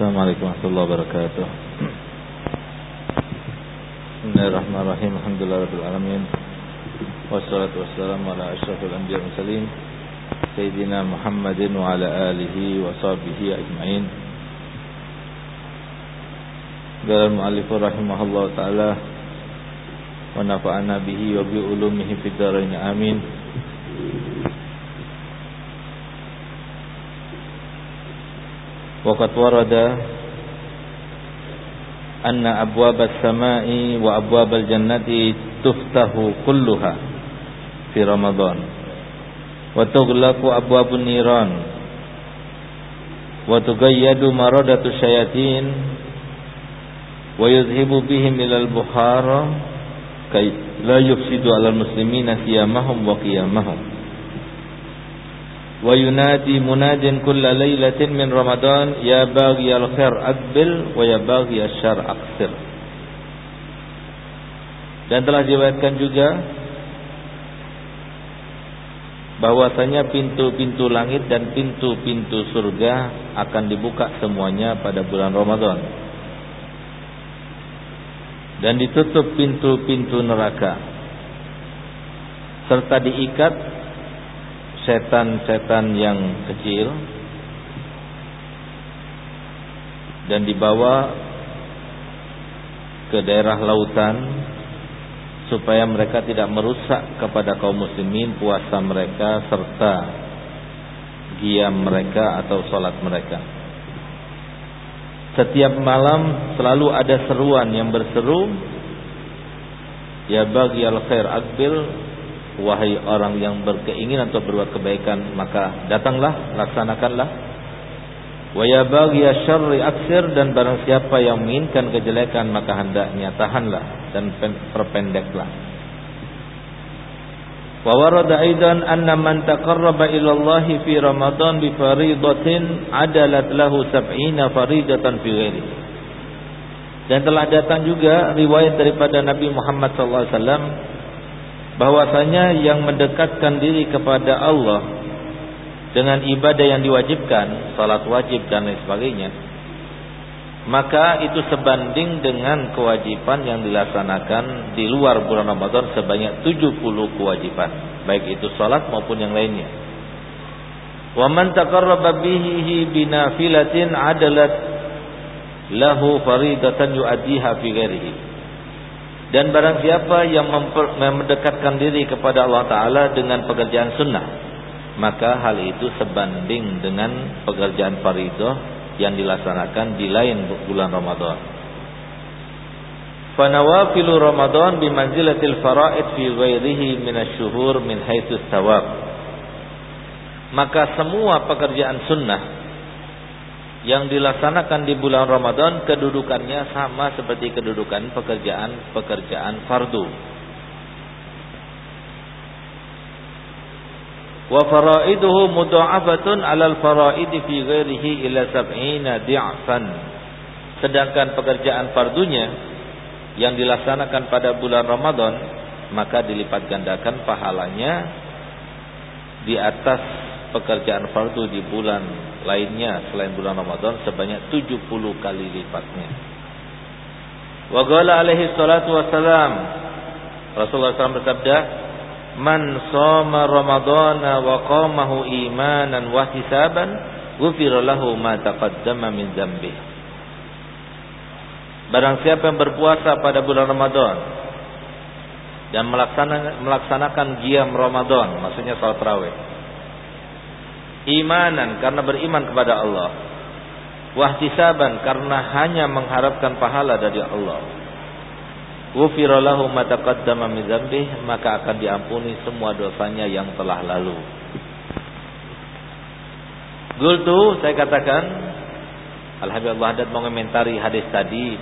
السلام عليكم ورحمة الله وبركاته. بسم الله الرحمن الرحيم. الحمد لله رب العالمين. والصلاة والسلام على أشرف الأنبياء والمرسلين سيدنا محمد وعلى آله وصحبه أجمعين. قال المؤلف رحمه الله تعالى ونفعنا به وبعلومه في الدارين. آمين. Abwab as-sama'i wa abwab al-jannati tuftahu kulluha fi Ramadan. Wa tughlaqu abwabun niran. Wa tugayyadu maradatu syayatin. Wa yuzhibu bihim ila al-buhara kay la yufsidu 'ala al-muslimina siyamahum munadin kulla lailatin min Ramadan ya baghi al-khair aqbil wa ya baghi asy-syarr aqsir. Dan telah diriwayatkan juga bahwasanya pintu-pintu langit dan pintu-pintu surga akan dibuka semuanya pada bulan Ramadan. Dan ditutup pintu-pintu neraka serta diikat setan-setan yang kecil dan dibawa ke daerah lautan supaya mereka tidak merusak kepada kaum muslimin puasa mereka serta giam mereka atau salat mereka. Setiap malam selalu ada seruan yang berseru Ya bagi al-khair akbil Wahai orang yang berkeinginan untuk berbuat kebaikan Maka datanglah, laksanakanlah Wa ya baghi syarri aksir Dan barang siapa yang menginginkan kejelekan Maka hendaknya tahanlah Dan perpendeklah Wa warada aidan anna man taqarraba ila Allah fi Ramadan bi faridatin adalat lahu sab'ina faridatan fi ghairi. Dan telah datang juga riwayat daripada Nabi Muhammad sallallahu alaihi wasallam bahwasanya yang mendekatkan diri kepada Allah dengan ibadah yang diwajibkan, salat wajib dan lain sebagainya, maka itu sebanding dengan kewajiban yang dilaksanakan di luar bulan Ramadan sebanyak 70 kewajiban, baik itu salat maupun yang lainnya. Wa man taqarraba bihi binafilatin adalat lahu faridatan yu'addiha fi ghairihi. Dan barang siapa yang mendekatkan diri kepada Allah Ta'ala dengan pekerjaan sunnah Maka hal itu sebanding dengan pekerjaan faridah yang dilaksanakan di lain bulan Ramadan. Fanawafilu Ramadan bimanzilatil fara'id fi ghairihi minasyuhur min haitsus tawab Maka semua pekerjaan sunnah yang dilaksanakan di bulan Ramadan kedudukannya sama seperti kedudukan pekerjaan-pekerjaan fardu. Wa faraiduhu mudha'afatun 'alal faraidi fi ghairihi ila sab'ina di'fan. Sedangkan pekerjaan fardunya yang dilaksanakan pada bulan Ramadan maka dilipat gandakan pahalanya di atas pekerjaan fardu di bulan lainnya selain bulan Ramadan sebanyak 70 kali lipatnya. Wa qala alaihi salatu wassalam Rasulullah SAW bersabda, "Man shoma Ramadana wa qamahu imanan wa hisaban, ghufira lahu ma taqaddama min dzambi." Barang siapa yang berpuasa pada bulan Ramadan dan melaksanakan, melaksanakan giam Ramadan, maksudnya salat tarawih imanan karena beriman kepada Allah. Wahtisaban karena hanya mengharapkan pahala dari Allah. Maka akan diampuni semua dosanya yang telah lalu. Gultu saya katakan Alhamdulillah Haddad mengomentari hadis tadi.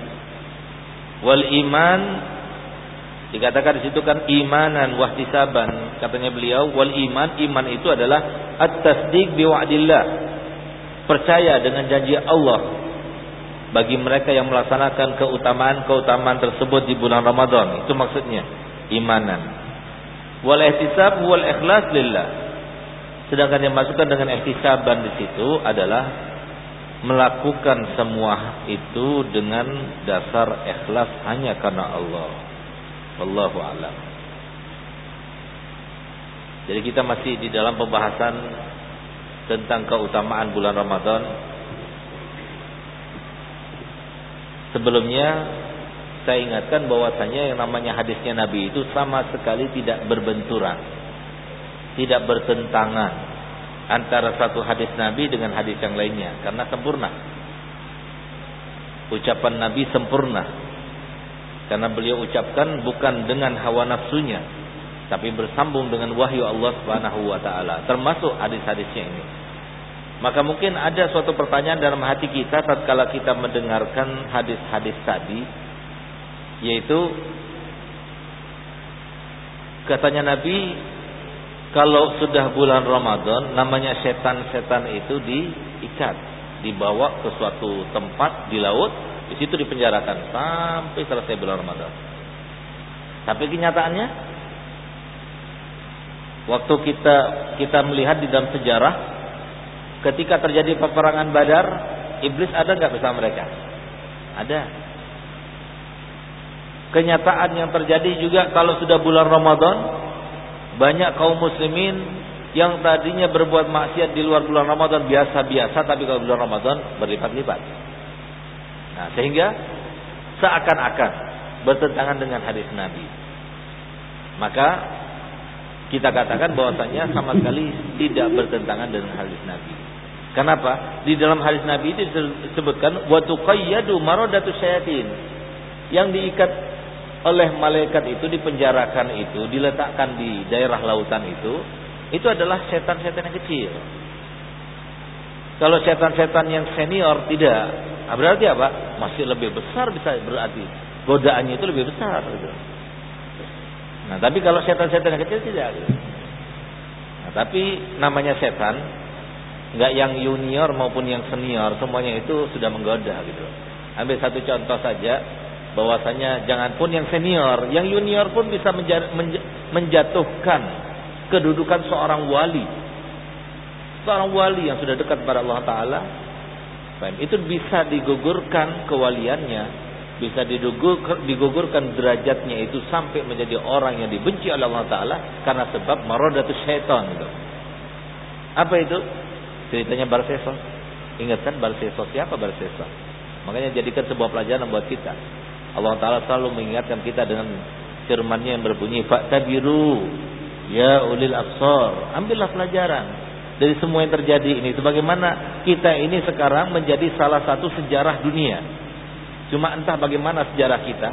Wal iman Dikatakan di situ kan imanan wahtisaban katanya beliau wal iman iman itu adalah at-tasdiq bi wa'dillah. Percaya dengan janji Allah bagi mereka yang melaksanakan keutamaan-keutamaan tersebut di bulan Ramadan. Itu maksudnya imanan. Wal ihtisab wal ikhlas lillah. Sedangkan yang masukkan dengan ihtisaban di situ adalah melakukan semua itu dengan dasar ikhlas hanya karena Allah. Wallahu a'lam. Jadi kita masih di dalam pembahasan tentang keutamaan bulan Ramadan. Sebelumnya saya ingatkan bahwasanya yang namanya hadisnya Nabi itu sama sekali tidak berbenturan. Tidak bertentangan antara satu hadis Nabi dengan hadis yang lainnya karena sempurna. Ucapan Nabi sempurna. Karena beliau ucapkan bukan dengan hawa nafsunya, tapi bersambung dengan wahyu Allah Subhanahu wa taala, termasuk hadis-hadisnya ini. Maka mungkin ada suatu pertanyaan dalam hati kita tatkala kita mendengarkan hadis-hadis tadi yaitu katanya Nabi kalau sudah bulan Ramadan namanya setan-setan itu diikat, dibawa ke suatu tempat di laut, di situ dipenjarakan sampai selesai bulan Ramadan. Tapi kenyataannya waktu kita kita melihat di dalam sejarah ketika terjadi peperangan Badar, iblis ada nggak bersama mereka? Ada. Kenyataan yang terjadi juga kalau sudah bulan Ramadan banyak kaum muslimin yang tadinya berbuat maksiat di luar bulan Ramadan biasa-biasa tapi kalau bulan Ramadan berlipat-lipat. Nah, sehingga seakan-akan bertentangan dengan hadis Nabi. Maka kita katakan bahwasanya sama sekali tidak bertentangan dengan hadis Nabi. Kenapa? Di dalam hadis Nabi itu disebutkan wa tuqayyadu maradatu syayatin. Yang diikat oleh malaikat itu dipenjarakan itu, diletakkan di daerah lautan itu, itu adalah setan-setan yang kecil. Kalau setan-setan yang senior tidak, nah berarti apa? Masih lebih besar bisa berarti godaannya itu lebih besar. Gitu. Nah, tapi kalau setan-setan yang kecil tidak. Gitu. Nah, tapi namanya setan, nggak yang junior maupun yang senior, semuanya itu sudah menggoda gitu. Ambil satu contoh saja, bahwasanya jangan pun yang senior, yang junior pun bisa menjatuhkan kedudukan seorang wali. Seorang wali yang sudah dekat pada Allah taala, itu bisa digugurkan kewaliannya, bisa digugurkan derajatnya itu sampai menjadi orang yang dibenci oleh Allah taala karena sebab maradatus syaitan itu. Apa itu? Ceritanya Barseso. Ingatkan Barseso siapa Barseso? Makanya jadikan sebuah pelajaran buat kita. Allah Ta'ala selalu mengingatkan kita dengan firmannya yang berbunyi Fa'tabiru Ya ulil absor Ambillah pelajaran Dari semua yang terjadi ini Sebagaimana kita ini sekarang menjadi salah satu sejarah dunia. Cuma entah bagaimana sejarah kita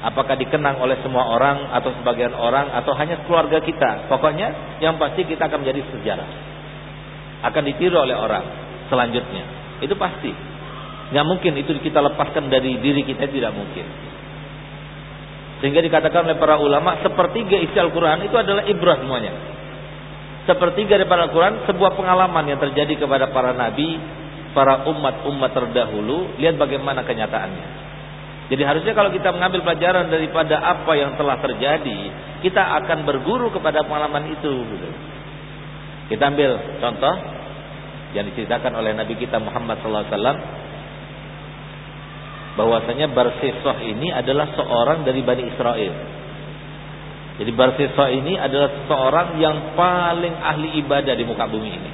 Apakah dikenang oleh semua orang Atau sebagian orang Atau hanya keluarga kita. Pokoknya yang pasti kita akan menjadi sejarah. Akan ditiru oleh orang Selanjutnya. Itu pasti. Nggak mungkin itu kita lepaskan dari diri kita tidak mungkin. Sehingga dikatakan oleh para ulama sepertiga isi Al-Quran itu adalah ibrah semuanya. Sepertiga daripada Al-Quran sebuah pengalaman yang terjadi kepada para nabi, para umat-umat terdahulu. Lihat bagaimana kenyataannya. Jadi harusnya kalau kita mengambil pelajaran daripada apa yang telah terjadi, kita akan berguru kepada pengalaman itu. Gitu. Kita ambil contoh yang diceritakan oleh Nabi kita Muhammad SAW bahwasanya Barsisah ini adalah seorang dari Bani Israel. Jadi Barsisah ini adalah seorang yang paling ahli ibadah di muka bumi ini.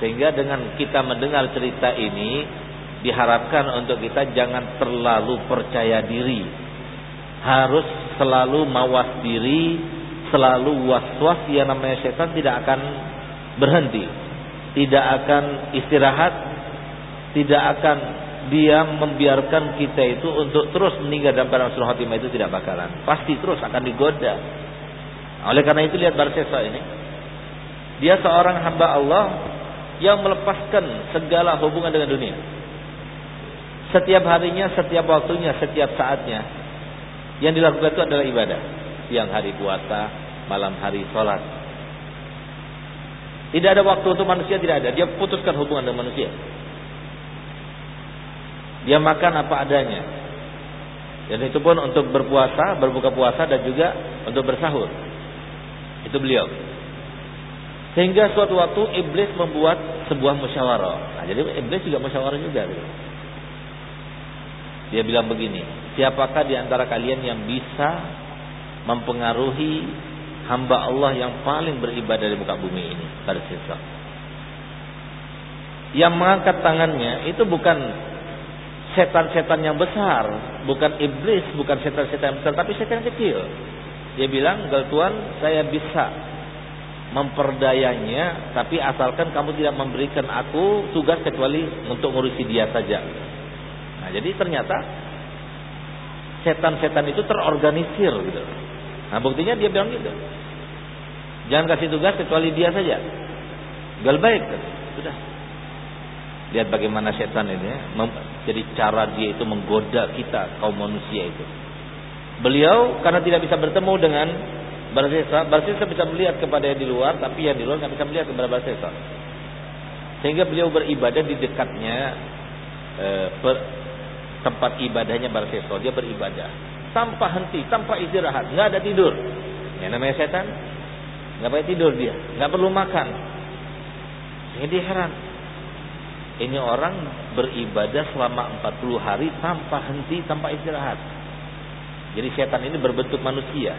Sehingga dengan kita mendengar cerita ini diharapkan untuk kita jangan terlalu percaya diri. Harus selalu mawas diri, selalu was-was yang namanya setan tidak akan berhenti. Tidak akan istirahat, tidak akan dia membiarkan kita itu untuk terus meninggal dalam keadaan suruh khotimah itu tidak bakalan. Pasti terus akan digoda. Oleh karena itu lihat Barsesa ini. Dia seorang hamba Allah yang melepaskan segala hubungan dengan dunia. Setiap harinya, setiap waktunya, setiap saatnya. Yang dilakukan itu adalah ibadah. Siang hari puasa, malam hari sholat. Tidak ada waktu untuk manusia, tidak ada. Dia putuskan hubungan dengan manusia. Dia makan apa adanya. Dan itu pun untuk berpuasa, berbuka puasa dan juga untuk bersahur. Itu beliau. Sehingga suatu waktu iblis membuat sebuah musyawarah. Nah, jadi iblis juga musyawarah juga. Gitu. Dia bilang begini, siapakah di antara kalian yang bisa mempengaruhi hamba Allah yang paling beribadah di muka bumi ini? Bersisa. Yang mengangkat tangannya itu bukan setan-setan yang besar, bukan iblis, bukan setan-setan yang besar, tapi setan kecil. Dia bilang, "Gal Tuhan, saya bisa memperdayanya, tapi asalkan kamu tidak memberikan aku tugas kecuali untuk ngurusi dia saja." Nah, jadi ternyata setan-setan itu terorganisir gitu. Nah, buktinya dia bilang gitu. Jangan kasih tugas kecuali dia saja. Gal baik, sudah. Lihat bagaimana setan ini ya. Jadi cara dia itu menggoda kita kaum manusia itu. Beliau karena tidak bisa bertemu dengan Barsesa, Barsesa bisa melihat kepada yang di luar, tapi yang di luar nggak bisa melihat kepada Barsesa. Sehingga beliau beribadah di dekatnya eh, tempat ibadahnya Barseso. Dia beribadah tanpa henti, tanpa istirahat, nggak ada tidur. Yang namanya setan, nggak pakai tidur dia, nggak perlu makan. Sehingga dia heran. Ini orang beribadah selama 40 hari tanpa henti, tanpa istirahat. Jadi setan ini berbentuk manusia.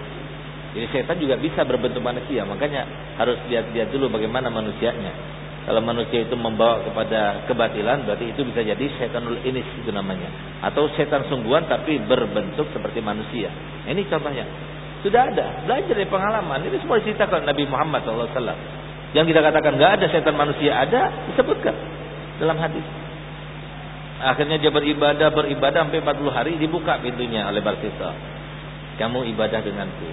Jadi setan juga bisa berbentuk manusia. Makanya harus lihat-lihat dulu bagaimana manusianya. Kalau manusia itu membawa kepada kebatilan, berarti itu bisa jadi setanul inis itu namanya. Atau setan sungguhan tapi berbentuk seperti manusia. Ini contohnya. Sudah ada, belajar dari pengalaman. Ini semua diceritakan Nabi Muhammad SAW. Yang kita katakan nggak ada setan manusia ada, disebutkan dalam hadis. Akhirnya dia beribadah, beribadah sampai 40 hari dibuka pintunya oleh Barsisa. Kamu ibadah denganku.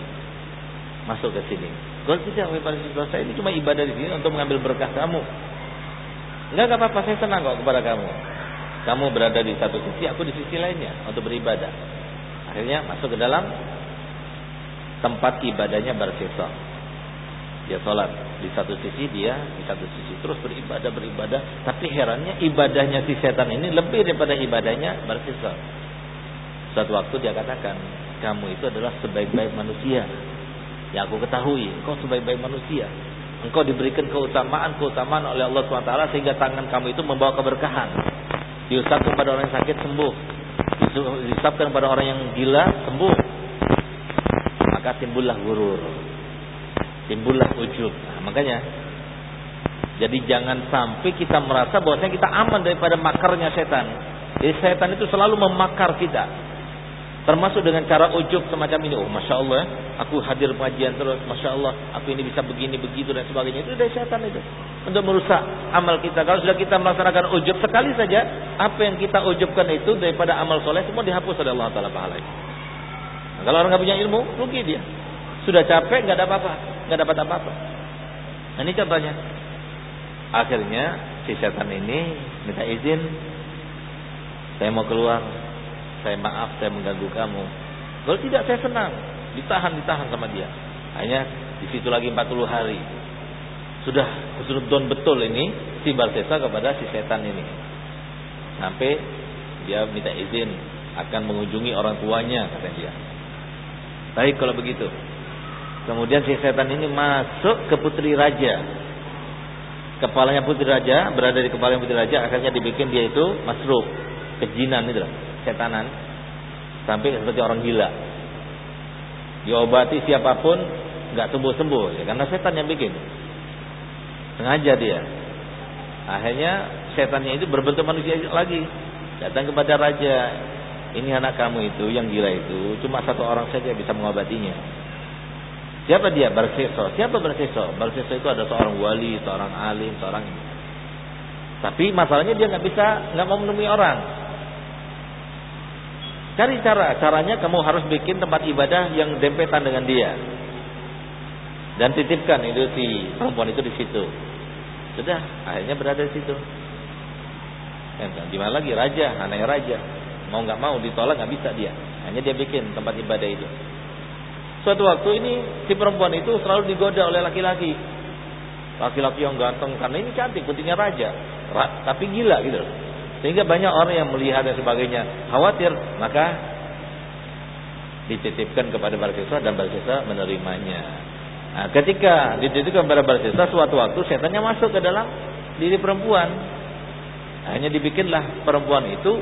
Masuk ke sini. Kalau tidak Barsisa, saya ini cuma ibadah di sini untuk mengambil berkah kamu. Enggak, apa-apa, saya senang kok kepada kamu. Kamu berada di satu sisi, aku di sisi lainnya untuk beribadah. Akhirnya masuk ke dalam tempat ibadahnya bersisa. Dia sholat di satu sisi, dia di satu sisi terus beribadah beribadah. Tapi herannya ibadahnya si setan ini lebih daripada ibadahnya bersisa. Suatu waktu dia katakan, kamu itu adalah sebaik-baik manusia yang aku ketahui. Engkau sebaik-baik manusia. Engkau diberikan keutamaan-keutamaan oleh Allah SWT sehingga tangan kamu itu membawa keberkahan. Diusapkan pada orang yang sakit sembuh. Diusapkan pada orang yang gila sembuh. Maka timbullah gurur. Timbullah ujub. Nah, makanya jadi jangan sampai kita merasa bahwasanya kita aman daripada makarnya setan. Jadi setan itu selalu memakar kita. Termasuk dengan cara ujub semacam ini. Oh, masya Allah, aku hadir pengajian terus. Masya Allah, aku ini bisa begini begitu dan sebagainya. Itu dari setan itu untuk merusak amal kita. Kalau sudah kita melaksanakan ujub sekali saja, apa yang kita ujubkan itu daripada amal soleh semua dihapus oleh Allah Taala pahala. Nah, kalau orang nggak punya ilmu, rugi dia. Sudah capek, nggak ada apa-apa, nggak dapat apa-apa. Nah, ini contohnya. Akhirnya si setan ini minta izin, saya mau keluar saya maaf saya mengganggu kamu. Kalau tidak saya senang, ditahan ditahan sama dia. Hanya di situ lagi 40 hari. Sudah don betul ini si Barsesa kepada si setan ini. Sampai dia minta izin akan mengunjungi orang tuanya kata dia. Baik kalau begitu. Kemudian si setan ini masuk ke putri raja. Kepalanya putri raja berada di kepala putri raja akhirnya dibikin dia itu masruk kejinan itu setanan sampai seperti orang gila. Diobati siapa pun nggak sembuh-sembuh ya karena setan yang bikin. Sengaja dia. Akhirnya setannya itu berbentuk manusia lagi. Datang kepada raja. Ini anak kamu itu yang gila itu cuma satu orang saja bisa mengobatinya. Siapa dia? Barseso. Siapa Barseso? Barseso itu ada seorang wali, seorang alim, seorang tapi masalahnya dia nggak bisa, nggak mau menemui orang. Cari cara, caranya kamu harus bikin tempat ibadah yang dempetan dengan dia. Dan titipkan itu si perempuan itu di situ. Sudah, akhirnya berada di situ. Dan gimana lagi raja, anaknya raja. Mau nggak mau ditolak nggak bisa dia. Hanya dia bikin tempat ibadah itu. Suatu waktu ini si perempuan itu selalu digoda oleh laki-laki. Laki-laki yang ganteng karena ini cantik, putrinya raja. Tapi gila gitu. Sehingga banyak orang yang melihat dan sebagainya khawatir, maka dititipkan kepada Barsisa dan Barsisa menerimanya. Nah, ketika dititipkan kepada Barsisa, suatu waktu setannya masuk ke dalam diri perempuan. Hanya dibikinlah perempuan itu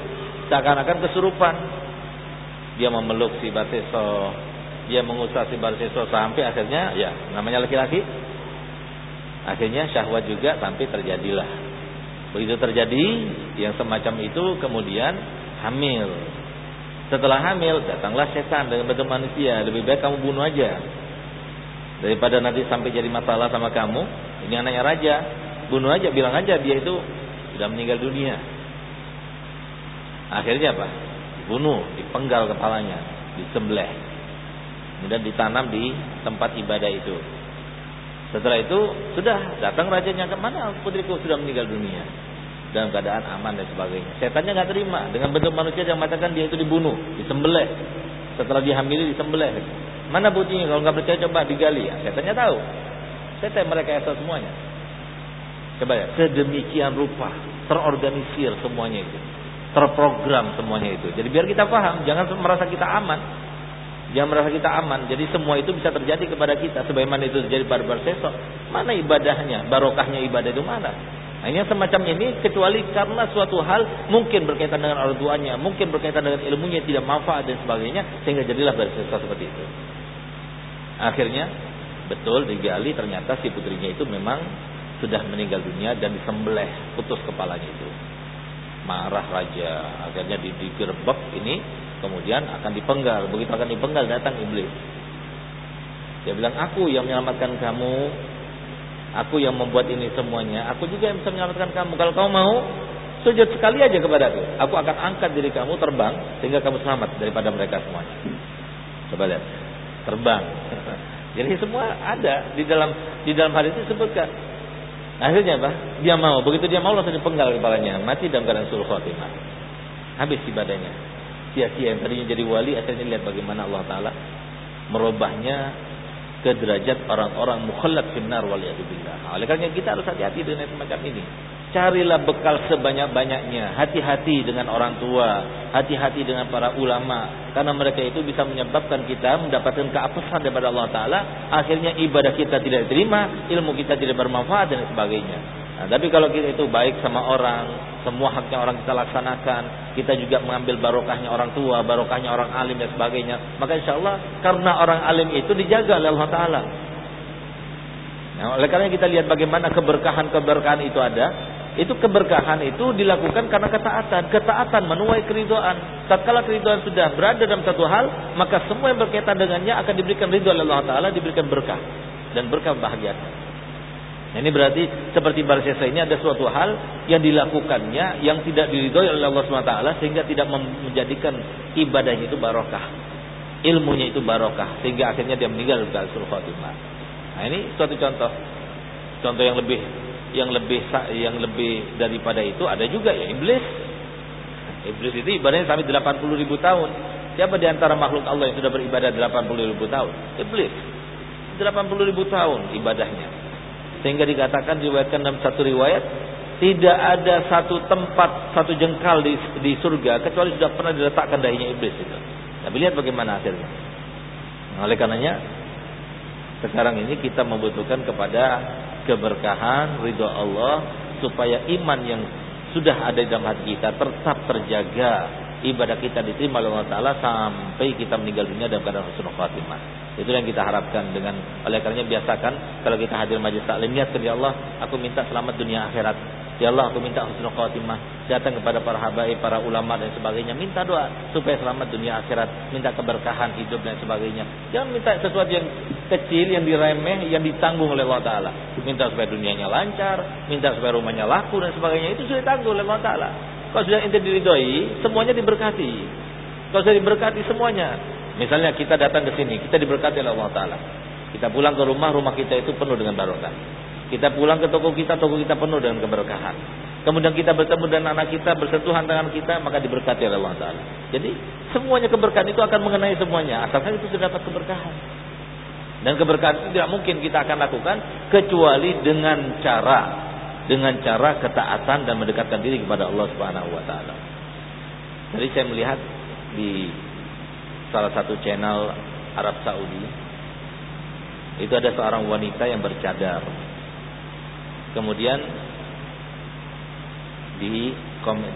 seakan-akan kesurupan. Dia memeluk si Barseso, dia mengusah si Barseso sampai akhirnya ya namanya laki-laki. Akhirnya syahwat juga sampai terjadilah. Begitu terjadi yang semacam itu kemudian hamil. Setelah hamil datanglah setan dengan bentuk manusia. Lebih baik kamu bunuh aja. Daripada nanti sampai jadi masalah sama kamu. Ini anaknya raja. Bunuh aja, bilang aja dia itu sudah meninggal dunia. Akhirnya apa? Dibunuh, dipenggal kepalanya, disembelih. Kemudian ditanam di tempat ibadah itu. Setelah itu sudah datang rajanya ke mana putriku sudah meninggal dunia dalam keadaan aman dan sebagainya. Setannya nggak terima dengan bentuk manusia yang mengatakan dia itu dibunuh, disembelih. Setelah dihamili disembelih. Mana buktinya? Kalau nggak percaya coba digali. Ya, setannya tahu. Setan mereka esok semuanya. Coba ya, sedemikian rupa terorganisir semuanya itu. Terprogram semuanya itu. Jadi biar kita paham, jangan merasa kita aman. Jangan merasa kita aman. Jadi semua itu bisa terjadi kepada kita. Sebagaimana itu terjadi pada Barseso. Mana ibadahnya? Barokahnya ibadah itu mana? Nah, yang semacam ini kecuali karena suatu hal mungkin berkaitan dengan orang tuanya, mungkin berkaitan dengan ilmunya tidak manfaat dan sebagainya sehingga jadilah bersisa seperti itu. Akhirnya betul digali ternyata si putrinya itu memang sudah meninggal dunia dan disembelih putus kepalanya itu. Marah raja, akhirnya digerebek ini kemudian akan dipenggal. Begitu akan dipenggal datang iblis. Dia bilang, "Aku yang menyelamatkan kamu Aku yang membuat ini semuanya. Aku juga yang bisa menyelamatkan kamu. Kalau kamu mau, sujud sekali aja kepada aku. Aku akan angkat diri kamu terbang sehingga kamu selamat daripada mereka semuanya. Coba lihat, terbang. Jadi semua ada di dalam di dalam hadis itu disebutkan. Akhirnya apa? Dia mau. Begitu dia mau langsung dipenggal kepalanya. Mati dalam keadaan suruh khotimah. Habis ibadahnya. Sia-sia yang tadinya jadi wali akhirnya lihat bagaimana Allah Taala merubahnya ke derajat orang-orang mukhallat finnar waliyadzubillah. Oleh karena kita harus hati-hati dengan semacam ini. Carilah bekal sebanyak-banyaknya. Hati-hati dengan orang tua. Hati-hati dengan para ulama. Karena mereka itu bisa menyebabkan kita mendapatkan keapesan daripada Allah Ta'ala. Akhirnya ibadah kita tidak diterima. Ilmu kita tidak bermanfaat dan sebagainya. Nah, tapi kalau kita itu baik sama orang, semua haknya orang kita laksanakan, kita juga mengambil barokahnya orang tua, barokahnya orang alim dan sebagainya, maka insya Allah karena orang alim itu dijaga oleh Allah Taala. Nah, oleh karena kita lihat bagaimana keberkahan-keberkahan itu ada, itu keberkahan itu dilakukan karena ketaatan, ketaatan menuai keridoan. Tatkala keridoan sudah berada dalam satu hal, maka semua yang berkaitan dengannya akan diberikan ridho oleh Allah Taala, diberikan berkah dan berkah bahagia. Nah, ini berarti seperti barsesa ini ada suatu hal yang dilakukannya yang tidak diridhoi oleh Allah SWT sehingga tidak menjadikan ibadahnya itu barokah. Ilmunya itu barokah sehingga akhirnya dia meninggal di suruh Fatimah. Nah, ini suatu contoh. Contoh yang lebih yang lebih yang lebih daripada itu ada juga ya iblis. Iblis itu ibadahnya sampai 80 ribu tahun. Siapa di antara makhluk Allah yang sudah beribadah 80 ribu tahun? Iblis. 80 ribu tahun ibadahnya. Sehingga dikatakan diriwayatkan dalam satu riwayat tidak ada satu tempat satu jengkal di, di surga kecuali sudah pernah diletakkan dahinya iblis itu. Tapi lihat bagaimana hasilnya. Nah, oleh karenanya sekarang ini kita membutuhkan kepada keberkahan ridho Allah supaya iman yang sudah ada dalam hati kita tetap terjaga ibadah kita diterima oleh Allah Taala sampai kita meninggal dunia dalam keadaan husnul khatimah. Itu yang kita harapkan dengan oleh karenanya biasakan kalau kita hadir majlis taklim niat ya Allah, aku minta selamat dunia akhirat. Ya Allah, aku minta husnul khatimah. Datang kepada para habaib, para ulama dan sebagainya, minta doa supaya selamat dunia akhirat, minta keberkahan hidup dan sebagainya. Jangan minta sesuatu yang kecil, yang diremeh, yang ditanggung oleh Allah taala. Minta supaya dunianya lancar, minta supaya rumahnya laku dan sebagainya. Itu sudah ditanggung oleh Allah taala. Kalau sudah ente diridhoi, semuanya diberkati. Kalau sudah diberkati semuanya. Misalnya kita datang ke sini, kita diberkati oleh Allah Taala. Kita pulang ke rumah, rumah kita itu penuh dengan barokah. Kita pulang ke toko kita, toko kita penuh dengan keberkahan. Kemudian kita bertemu dengan anak kita, bersentuhan dengan kita, maka diberkati oleh Allah Taala. Jadi semuanya keberkahan itu akan mengenai semuanya, asalkan itu sudah dapat keberkahan. Dan keberkahan itu tidak mungkin kita akan lakukan kecuali dengan cara dengan cara ketaatan dan mendekatkan diri kepada Allah Subhanahu wa taala. Jadi saya melihat di salah satu channel Arab Saudi itu ada seorang wanita yang bercadar. Kemudian di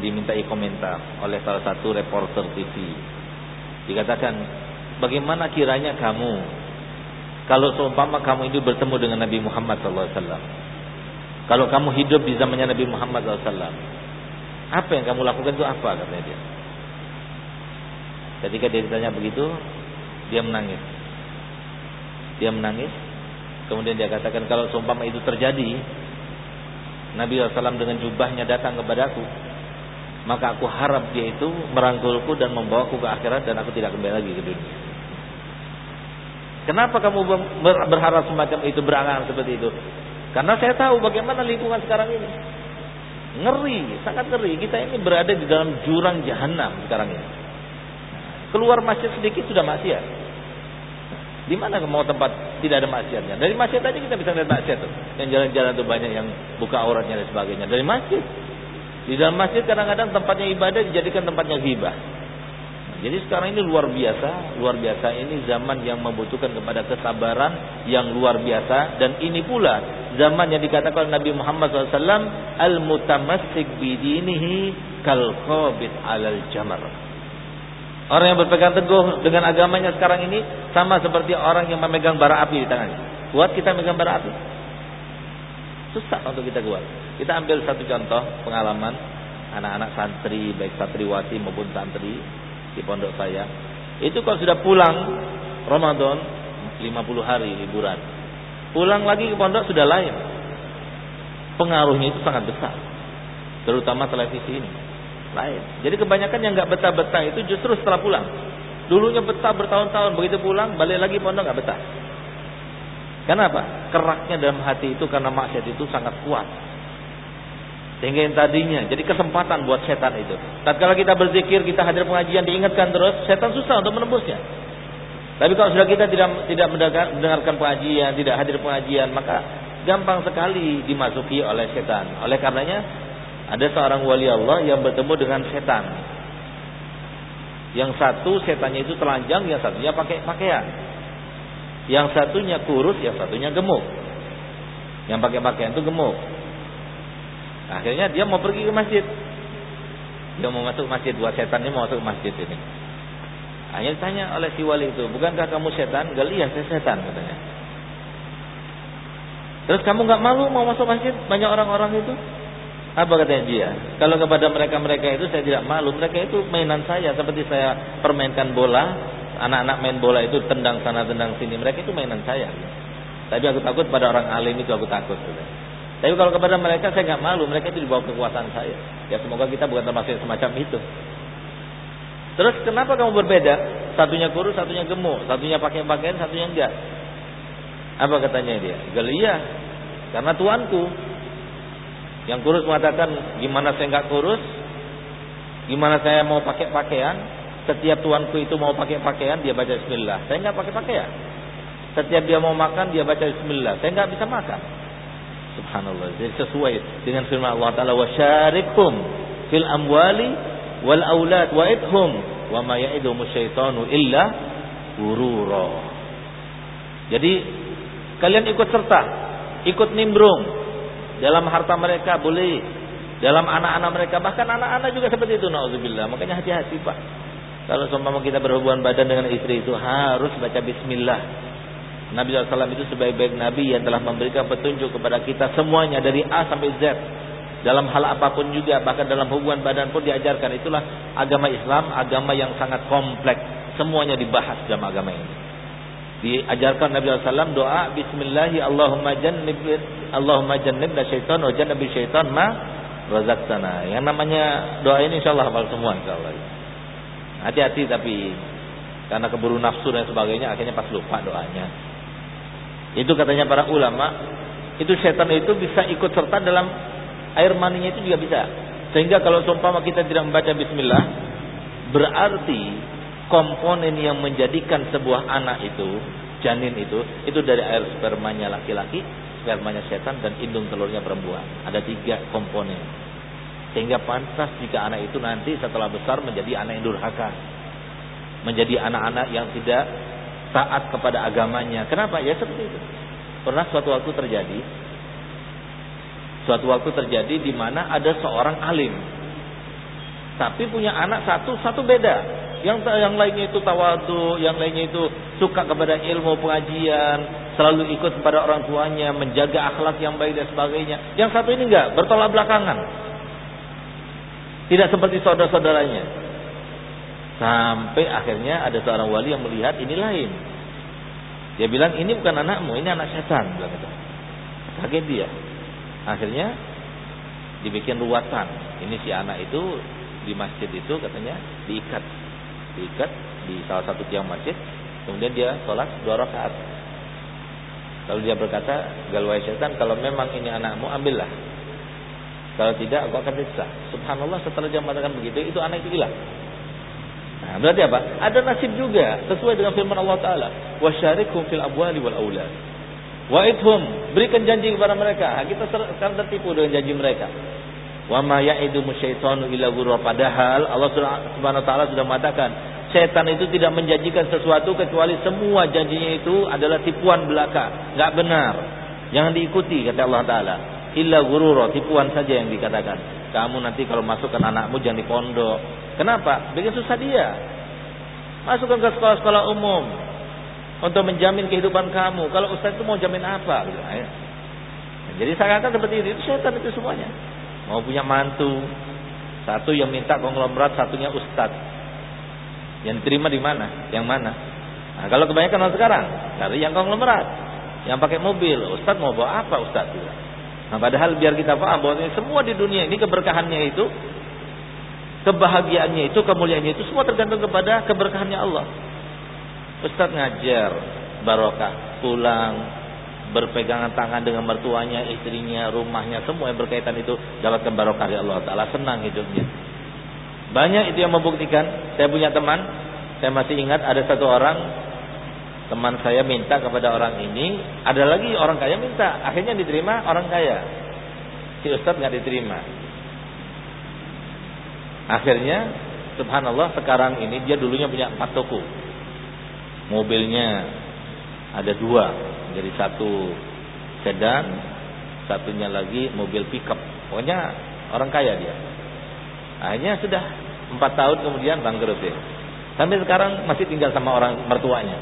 dimintai komentar oleh salah satu reporter TV. Dikatakan, bagaimana kiranya kamu kalau seumpama kamu itu bertemu dengan Nabi Muhammad SAW. Kalau kamu hidup di zamannya Nabi Muhammad SAW. Apa yang kamu lakukan itu apa katanya dia. Ketika dia ditanya begitu, dia menangis. Dia menangis. Kemudian dia katakan kalau seumpama itu terjadi, Nabi SAW dengan jubahnya datang kepadaku, maka aku harap dia itu merangkulku dan membawaku ke akhirat dan aku tidak kembali lagi ke dunia. Kenapa kamu berharap semacam itu berangan seperti itu? Karena saya tahu bagaimana lingkungan sekarang ini. Ngeri, sangat ngeri. Kita ini berada di dalam jurang jahanam sekarang ini. Keluar masjid sedikit sudah maksiat. Di mana mau tempat tidak ada maksiatnya? Dari masjid aja kita bisa lihat maksiat tuh. Yang jalan-jalan tuh banyak yang buka auratnya dan sebagainya. Dari masjid. Di dalam masjid kadang-kadang tempatnya ibadah dijadikan tempatnya ghibah. Jadi sekarang ini luar biasa, luar biasa ini zaman yang membutuhkan kepada kesabaran yang luar biasa dan ini pula zaman yang dikatakan Nabi Muhammad SAW al-mutamassik bidinihi kal qabid alal jamar. Orang yang berpegang teguh dengan agamanya sekarang ini sama seperti orang yang memegang bara api di tangannya. Kuat kita memegang bara api? Susah untuk kita kuat. Kita ambil satu contoh pengalaman anak-anak santri baik santriwati maupun santri di pondok saya. Itu kalau sudah pulang Ramadan 50 hari liburan. Pulang lagi ke pondok sudah lain. Pengaruhnya itu sangat besar. Terutama televisi ini. Lain. Jadi kebanyakan yang nggak betah-betah itu justru setelah pulang. Dulunya betah bertahun-tahun, begitu pulang balik lagi pondok nggak betah. Kenapa? Keraknya dalam hati itu karena maksiat itu sangat kuat. Sehingga yang tadinya jadi kesempatan buat setan itu. Tatkala kita berzikir, kita hadir pengajian diingatkan terus, setan susah untuk menembusnya. Tapi kalau sudah kita tidak tidak mendengarkan pengajian, tidak hadir pengajian, maka gampang sekali dimasuki oleh setan. Oleh karenanya ada seorang wali Allah yang bertemu dengan setan. Yang satu setannya itu telanjang, yang satunya pakai pakaian. Yang satunya kurus, yang satunya gemuk. Yang pakai pakaian itu gemuk. Akhirnya dia mau pergi ke masjid. Dia mau masuk masjid, dua setan ini mau masuk masjid ini. Hanya ditanya oleh si wali itu, bukankah kamu setan? Gak lihat saya setan katanya. Terus kamu nggak malu mau masuk masjid? Banyak orang-orang itu. Apa katanya dia? Kalau kepada mereka-mereka itu saya tidak malu. Mereka itu mainan saya seperti saya permainkan bola. Anak-anak main bola itu tendang sana tendang sini. Mereka itu mainan saya. Tapi aku takut pada orang alim itu aku takut. Gitu. Tapi kalau kepada mereka saya nggak malu, mereka itu di bawah kekuasaan saya. Ya semoga kita bukan termasuk semacam itu. Terus kenapa kamu berbeda? Satunya kurus, satunya gemuk, satunya pakai pakaian, satunya enggak. Apa katanya dia? Galia, karena tuanku. Yang kurus mengatakan, gimana saya nggak kurus? Gimana saya mau pakai pakaian? Setiap tuanku itu mau pakai pakaian, dia baca Bismillah. Saya nggak pakai pakaian. Setiap dia mau makan, dia baca Bismillah. Saya nggak bisa makan. Subhanallah. Jadi sesuai dengan firman Allah Taala wa syarikhum fil amwali wal aulad wa idhum wa ma syaitanu illa gurura. Jadi kalian ikut serta, ikut nimbrung dalam harta mereka boleh, dalam anak-anak mereka bahkan anak-anak juga seperti itu nauzubillah. Makanya hati-hati Pak. Kalau seumpama kita berhubungan badan dengan istri itu harus baca bismillah Nabi SAW itu sebaik-baik Nabi yang telah memberikan petunjuk kepada kita semuanya dari A sampai Z. Dalam hal apa pun juga, bahkan dalam hubungan badan pun diajarkan. Itulah agama Islam, agama yang sangat kompleks. Semuanya dibahas dalam agama ini. Diajarkan Nabi SAW doa Bismillahi Allahumma jannib Allahumma jannibna syaitan wa jannabi syaitan ma razaqtana. Yang namanya doa ini insyaallah hafal semua insyaallah. Hati-hati tapi karena keburu nafsu dan sebagainya akhirnya pas lupa doanya. Itu katanya para ulama, itu setan itu bisa ikut serta dalam air maninya itu juga bisa. Sehingga kalau seumpama kita tidak membaca bismillah, berarti komponen yang menjadikan sebuah anak itu, janin itu, itu dari air spermanya laki-laki, spermanya setan dan indung telurnya perempuan. Ada tiga komponen. Sehingga pantas jika anak itu nanti setelah besar menjadi anak yang durhaka. Menjadi anak-anak yang tidak taat kepada agamanya. Kenapa? Ya seperti itu. Pernah suatu waktu terjadi Suatu waktu terjadi di mana ada seorang alim. Tapi punya anak satu, satu beda. Yang yang lainnya itu tawadu, yang lainnya itu suka kepada ilmu pengajian, selalu ikut kepada orang tuanya, menjaga akhlak yang baik dan sebagainya. Yang satu ini enggak, bertolak belakangan. Tidak seperti saudara-saudaranya. Sampai akhirnya ada seorang wali yang melihat ini lain. Dia bilang ini bukan anakmu, ini anak setan. Bilang itu. Kaget dia. Akhirnya dibikin ruatan. Ini si anak itu di masjid itu katanya diikat, diikat di salah satu tiang masjid. Kemudian dia sholat dua rakaat. Lalu dia berkata, galwai setan, kalau memang ini anakmu, ambillah. Kalau tidak, aku akan siksa. Subhanallah, setelah dia mengatakan begitu, itu anak itu hilang. Nah, berarti apa? Ada nasib juga sesuai dengan firman Allah Taala. Wasyarikhum fil abwali wal aulad. Wa'idhum, berikan janji kepada mereka. Kita sekarang tertipu dengan janji mereka. Wa ma ya'idu musyaitanu illa. Padahal Allah Subhanahu wa taala sudah mengatakan, setan itu tidak menjanjikan sesuatu kecuali semua janjinya itu adalah tipuan belaka, enggak benar. Jangan diikuti kata Allah taala. Illa ghurur, tipuan saja yang dikatakan. Kamu nanti kalau masukkan anakmu jangan di pondok. Kenapa? Bikin susah dia. Masukkan ke sekolah-sekolah umum untuk menjamin kehidupan kamu. Kalau ustaz itu mau jamin apa? Gitu. Jadi saya katakan seperti itu, itu setan itu semuanya. Mau punya mantu, satu yang minta konglomerat, satunya ustaz. Yang terima di mana? Yang mana? Nah, kalau kebanyakan orang sekarang, cari yang konglomerat, yang pakai mobil. Ustaz mau bawa apa ustaz? Nah, padahal biar kita paham bahwa semua di dunia ini keberkahannya itu, kebahagiaannya itu, kemuliaannya itu semua tergantung kepada keberkahannya Allah. Ustaz ngajar barokah, pulang berpegangan tangan dengan mertuanya, istrinya, rumahnya, semua yang berkaitan itu dapatkan barokah dari Allah Taala, senang hidupnya. Banyak itu yang membuktikan. Saya punya teman, saya masih ingat ada satu orang teman saya minta kepada orang ini, ada lagi orang kaya minta, akhirnya diterima orang kaya. Si Ustaz nggak diterima. Akhirnya, subhanallah sekarang ini dia dulunya punya empat toko. Mobilnya ada dua jadi satu sedan satunya lagi mobil pickup. Pokoknya orang kaya dia. Akhirnya sudah empat tahun kemudian bangkrut ya sampai sekarang masih tinggal sama orang mertuanya.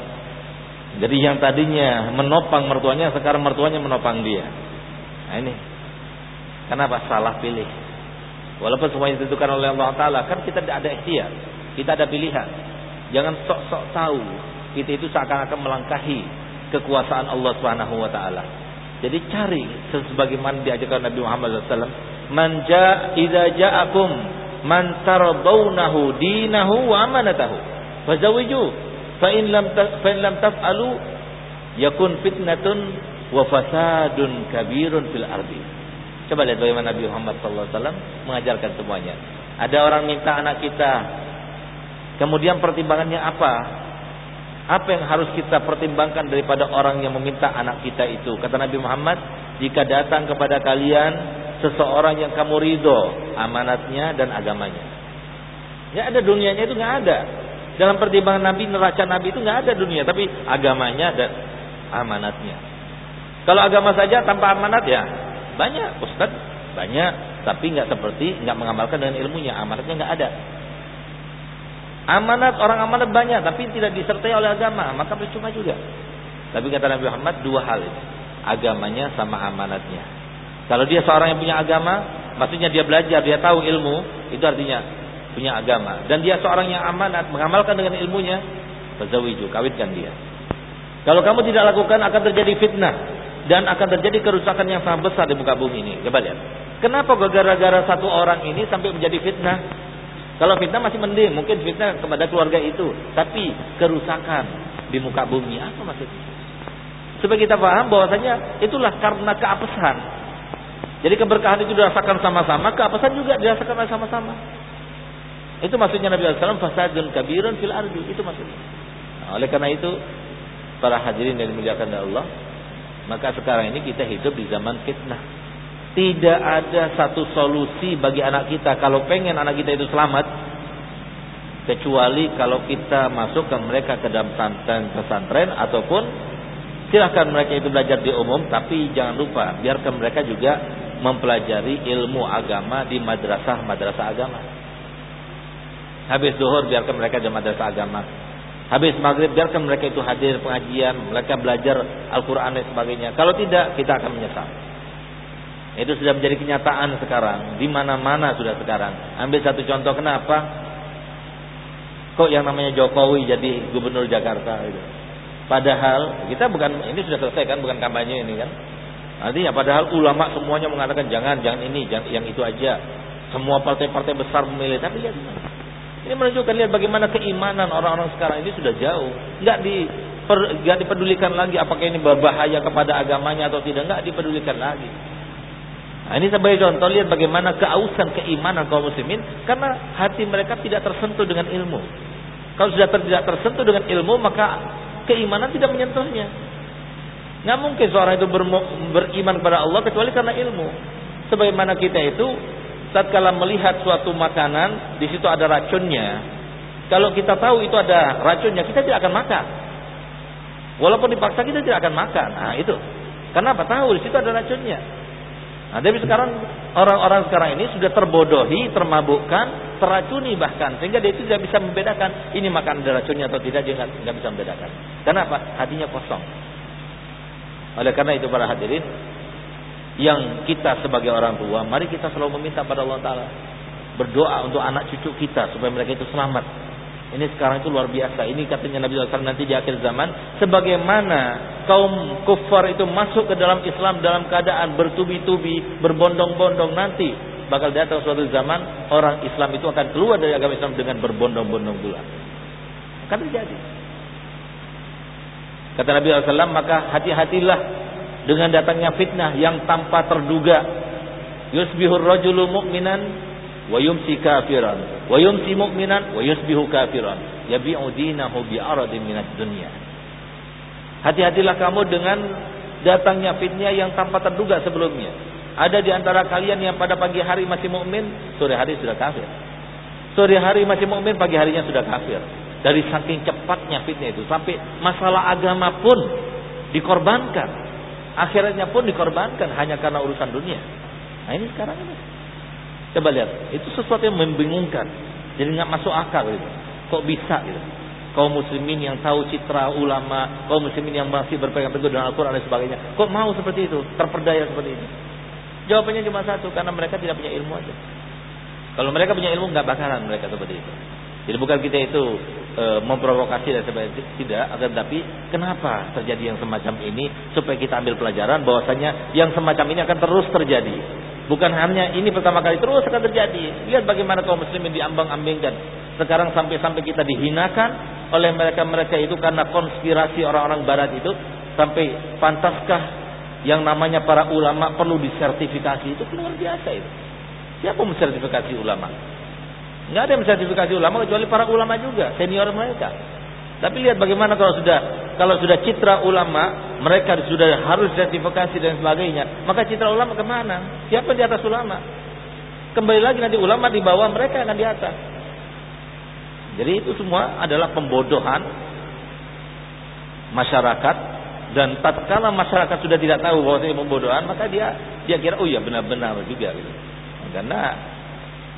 Jadi yang tadinya menopang mertuanya sekarang mertuanya menopang dia. Nah ini kenapa salah pilih walaupun semuanya ditentukan oleh Allah Taala kan kita tidak ada ikhtiar kita ada pilihan jangan sok-sok tahu kita itu seakan-akan melangkahi kekuasaan Allah Subhanahu wa taala. Jadi cari sebagaimana diajarkan Nabi Muhammad SAW. Man ja idza ja'akum man tardawnahu dinahu wa amanatahu fazawiju fa lam taf'alu yakun fitnatun wa fasadun kabirun fil ardi. Coba lihat bagaimana Nabi Muhammad SAW mengajarkan semuanya. Ada orang minta anak kita, kemudian pertimbangannya apa? Apa yang harus kita pertimbangkan daripada orang yang meminta anak kita itu? Kata Nabi Muhammad, jika datang kepada kalian seseorang yang kamu ridho amanatnya dan agamanya. Ya ada dunianya itu nggak ada. Dalam pertimbangan Nabi, neraca Nabi itu nggak ada dunia, tapi agamanya dan amanatnya. Kalau agama saja tanpa amanat ya banyak, Ustaz banyak, tapi nggak seperti nggak mengamalkan dengan ilmunya, amanatnya nggak ada. Amanat orang amanat banyak tapi tidak disertai oleh agama, maka percuma juga. Tapi kata Nabi Muhammad dua hal ini. Agamanya sama amanatnya. Kalau dia seorang yang punya agama, maksudnya dia belajar, dia tahu ilmu, itu artinya punya agama. Dan dia seorang yang amanat, mengamalkan dengan ilmunya, fazawiju, kawitkan dia. Kalau kamu tidak lakukan akan terjadi fitnah dan akan terjadi kerusakan yang sangat besar di muka bumi ini. Coba lihat. Kenapa gara-gara satu orang ini sampai menjadi fitnah? Kalau fitnah masih mending, mungkin fitnah kepada keluarga itu, tapi kerusakan di muka bumi apa maksudnya? Supaya kita paham bahwasanya itulah karena keapesan. Jadi keberkahan itu dirasakan sama-sama, keapesan juga dirasakan sama-sama. Itu maksudnya Nabi SAW fasadun kabirun fil ardi. Itu maksudnya. Nah, oleh karena itu para hadirin yang dimuliakan oleh Allah, maka sekarang ini kita hidup di zaman fitnah. Tidak ada satu solusi bagi anak kita kalau pengen anak kita itu selamat kecuali kalau kita masukkan mereka ke dalam pesantren, pesantren ataupun silahkan mereka itu belajar di umum tapi jangan lupa biarkan mereka juga mempelajari ilmu agama di madrasah-madrasah agama. Habis duhur biarkan mereka di madrasah agama. Habis maghrib biarkan mereka itu hadir pengajian, mereka belajar Al-Quran dan sebagainya. Kalau tidak, kita akan menyesal. Itu sudah menjadi kenyataan sekarang. Di mana-mana sudah sekarang. Ambil satu contoh kenapa? Kok yang namanya Jokowi jadi gubernur Jakarta itu? Padahal kita bukan ini sudah selesai kan, bukan kampanye ini kan? Artinya padahal ulama semuanya mengatakan jangan, jangan ini, jangan yang itu aja. Semua partai-partai besar memilih, tapi lihat ini menunjukkan lihat bagaimana keimanan orang-orang sekarang ini sudah jauh. Enggak di enggak dipedulikan lagi apakah ini berbahaya kepada agamanya atau tidak, enggak dipedulikan lagi. Nah, ini sebagai contoh lihat bagaimana keausan keimanan kaum muslimin karena hati mereka tidak tersentuh dengan ilmu. Kalau sudah tidak tersentuh dengan ilmu maka keimanan tidak menyentuhnya. Nggak mungkin seorang itu beriman kepada Allah kecuali karena ilmu. Sebagaimana kita itu tatkala melihat suatu makanan, di situ ada racunnya. Kalau kita tahu itu ada racunnya, kita tidak akan makan. Walaupun dipaksa kita tidak akan makan. Nah, itu. Kenapa? Tahu di situ ada racunnya. Nah, tapi sekarang orang-orang sekarang ini sudah terbodohi, termabukkan, teracuni bahkan sehingga dia itu tidak bisa membedakan ini makan ada racunnya atau tidak dia nggak bisa membedakan. Kenapa? Hatinya kosong. Oleh karena itu para hadirin, yang kita sebagai orang tua, mari kita selalu meminta pada Allah Taala berdoa untuk anak cucu kita supaya mereka itu selamat. Ini sekarang itu luar biasa. Ini katanya Nabi SAW nanti di akhir zaman, sebagaimana kaum kufar itu masuk ke dalam Islam dalam keadaan bertubi-tubi, berbondong-bondong nanti bakal datang suatu zaman orang Islam itu akan keluar dari agama Islam dengan berbondong-bondong pula. Akan terjadi. Kata Nabi SAW, maka hati-hatilah dengan datangnya fitnah yang tanpa terduga. Yusbihur rajulu mu'minan wa yumsi kafiran wa yumsi mu'minan wa yusbihu kafiran yabi'u dinahu bi'aradin minad dunya. Hati-hatilah kamu dengan datangnya fitnah yang tanpa terduga sebelumnya. Ada di antara kalian yang pada pagi hari masih mukmin, sore hari sudah kafir. Sore hari masih mukmin, pagi harinya sudah kafir. Dari saking cepatnya fitnah itu sampai masalah agama pun dikorbankan Akhirnya pun dikorbankan hanya karena urusan dunia. Nah ini sekarang ini. Coba lihat, itu sesuatu yang membingungkan. Jadi nggak masuk akal gitu. Kok bisa gitu? Kaum muslimin yang tahu citra ulama, kaum muslimin yang masih berpegang teguh dengan Al-Quran dan sebagainya. Kok mau seperti itu? Terperdaya seperti ini? Jawabannya cuma satu, karena mereka tidak punya ilmu aja. Kalau mereka punya ilmu nggak bakalan mereka seperti itu. Jadi bukan kita itu e, memprovokasi dan sebagainya tidak, akan tapi kenapa terjadi yang semacam ini supaya kita ambil pelajaran bahwasanya yang semacam ini akan terus terjadi. Bukan hanya ini pertama kali terus akan terjadi. Lihat bagaimana kaum muslimin diambang-ambingkan. Sekarang sampai-sampai kita dihinakan oleh mereka-mereka itu karena konspirasi orang-orang barat itu sampai pantaskah yang namanya para ulama perlu disertifikasi itu luar biasa itu. Siapa mensertifikasi ulama? Nggak ada yang mensertifikasi ulama kecuali para ulama juga, senior mereka. Tapi lihat bagaimana kalau sudah kalau sudah citra ulama, mereka sudah harus sertifikasi dan sebagainya. Maka citra ulama ke mana? Siapa di atas ulama? Kembali lagi nanti ulama di bawah mereka yang di atas. Jadi itu semua adalah pembodohan masyarakat dan tatkala masyarakat sudah tidak tahu bahwa itu pembodohan, maka dia dia kira oh iya benar-benar juga gitu. Karena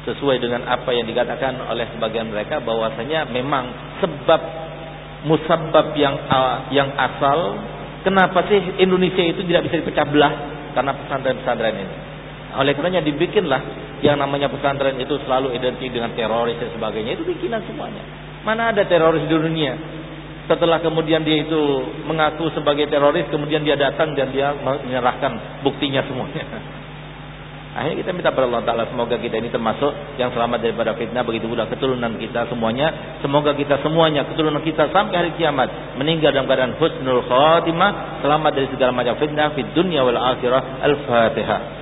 sesuai dengan apa yang dikatakan oleh sebagian mereka bahwasanya memang sebab musabab yang yang asal kenapa sih Indonesia itu tidak bisa dipecah belah karena pesantren-pesantren ini. Oleh karenanya dibikinlah yang namanya pesantren itu selalu identik dengan teroris dan sebagainya itu bikinan semuanya. Mana ada teroris di dunia? Setelah kemudian dia itu mengaku sebagai teroris, kemudian dia datang dan dia menyerahkan buktinya semuanya. Akhirnya kita minta kepada Allah Taala semoga kita ini termasuk yang selamat daripada fitnah begitu pula keturunan kita semuanya. Semoga kita semuanya keturunan kita sampai hari kiamat meninggal dalam keadaan husnul khatimah, selamat dari segala macam fitnah di dunia wal akhirah. Al-Fatihah.